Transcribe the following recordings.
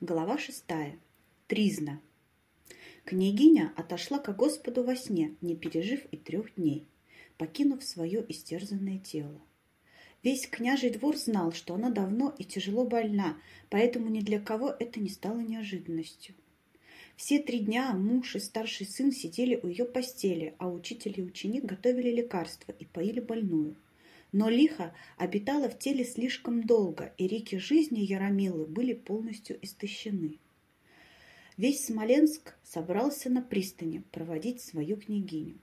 Глава шестая. Тризна. Княгиня отошла к Господу во сне, не пережив и трех дней, покинув свое истерзанное тело. Весь княжий двор знал, что она давно и тяжело больна, поэтому ни для кого это не стало неожиданностью. Все три дня муж и старший сын сидели у ее постели, а учитель и ученик готовили лекарства и поили больную – но лихо обитала в теле слишком долго, и реки жизни Яромилы были полностью истощены. Весь Смоленск собрался на пристани проводить свою княгиню.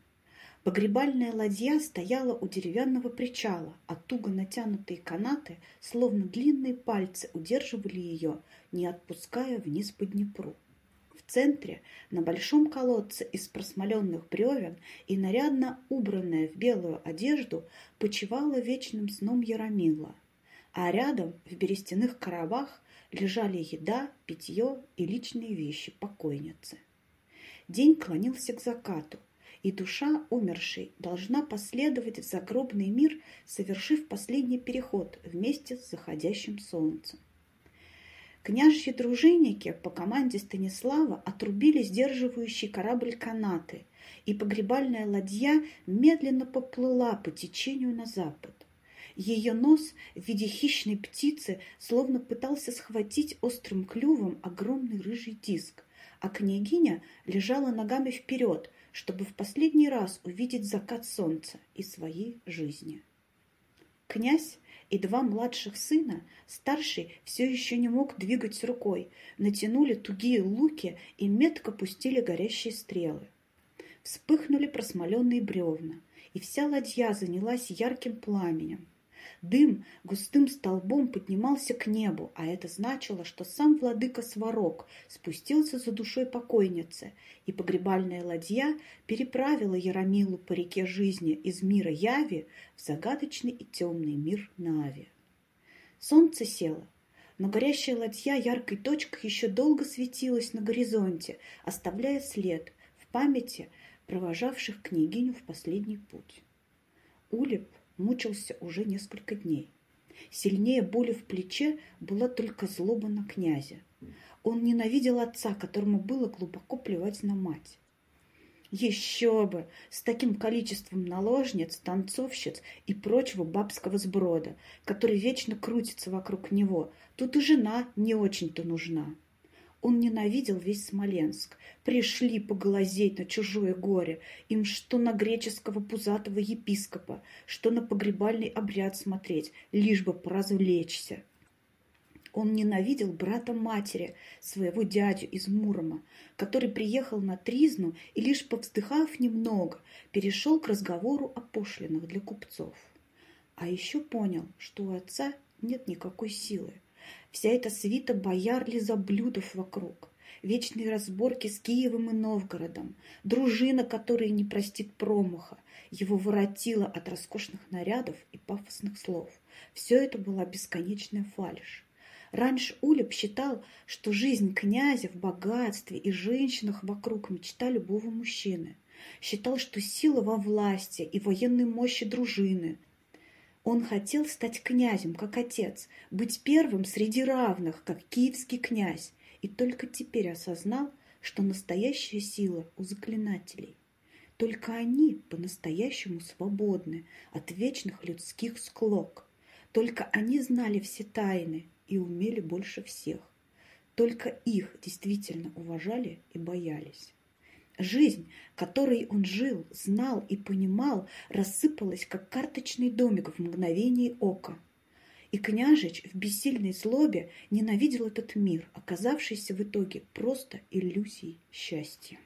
Погребальная ладья стояла у деревянного причала, а туго натянутые канаты, словно длинные пальцы, удерживали ее, не отпуская вниз по Днепру. Центре, на большом колодце из просмоленных бревен и нарядно убранная в белую одежду, почивала вечным сном Яромила, а рядом в берестяных коробах лежали еда, питье и личные вещи покойницы. День клонился к закату, и душа умершей должна последовать в загробный мир, совершив последний переход вместе с заходящим солнцем. Княжьи дружинники по команде Станислава отрубили сдерживающий корабль канаты, и погребальная ладья медленно поплыла по течению на запад. Ее нос в виде хищной птицы словно пытался схватить острым клювом огромный рыжий диск, а княгиня лежала ногами вперед, чтобы в последний раз увидеть закат солнца и своей жизни. Князь и два младших сына, старший все еще не мог двигать рукой, натянули тугие луки и метко пустили горящие стрелы. Вспыхнули просмоленные бревна, и вся ладья занялась ярким пламенем. Дым густым столбом поднимался к небу, а это значило, что сам владыка Сварог спустился за душой покойницы, и погребальная ладья переправила Яромилу по реке жизни из мира Яви в загадочный и темный мир Нави. Солнце село, но горящая ладья яркой точкой еще долго светилась на горизонте, оставляя след в памяти провожавших княгиню в последний путь. Улеп мучился уже несколько дней. Сильнее боли в плече была только злоба на князя. Он ненавидел отца, которому было глубоко плевать на мать. Еще бы! С таким количеством наложниц, танцовщиц и прочего бабского сброда, который вечно крутится вокруг него. Тут и жена не очень-то нужна. Он ненавидел весь Смоленск. Пришли поглазеть на чужое горе. Им что на греческого пузатого епископа, что на погребальный обряд смотреть, лишь бы поразвлечься. Он ненавидел брата матери, своего дядю из Мурома, который приехал на Тризну и, лишь повздыхав немного, перешел к разговору о пошлинах для купцов. А еще понял, что у отца нет никакой силы. Вся эта свита бояр лизоблюдов вокруг, вечные разборки с Киевом и Новгородом, дружина, которая не простит промаха, его воротило от роскошных нарядов и пафосных слов. Все это была бесконечная фальшь. Раньше Улеп считал, что жизнь князя в богатстве и женщинах вокруг мечта любого мужчины. Считал, что сила во власти и военной мощи дружины, он хотел стать князем, как отец, быть первым среди равных, как киевский князь, и только теперь осознал, что настоящая сила у заклинателей. Только они по-настоящему свободны от вечных людских склок. Только они знали все тайны и умели больше всех. Только их действительно уважали и боялись. Жизнь, которой он жил, знал и понимал, рассыпалась, как карточный домик в мгновение ока. И княжич в бессильной злобе ненавидел этот мир, оказавшийся в итоге просто иллюзией счастья.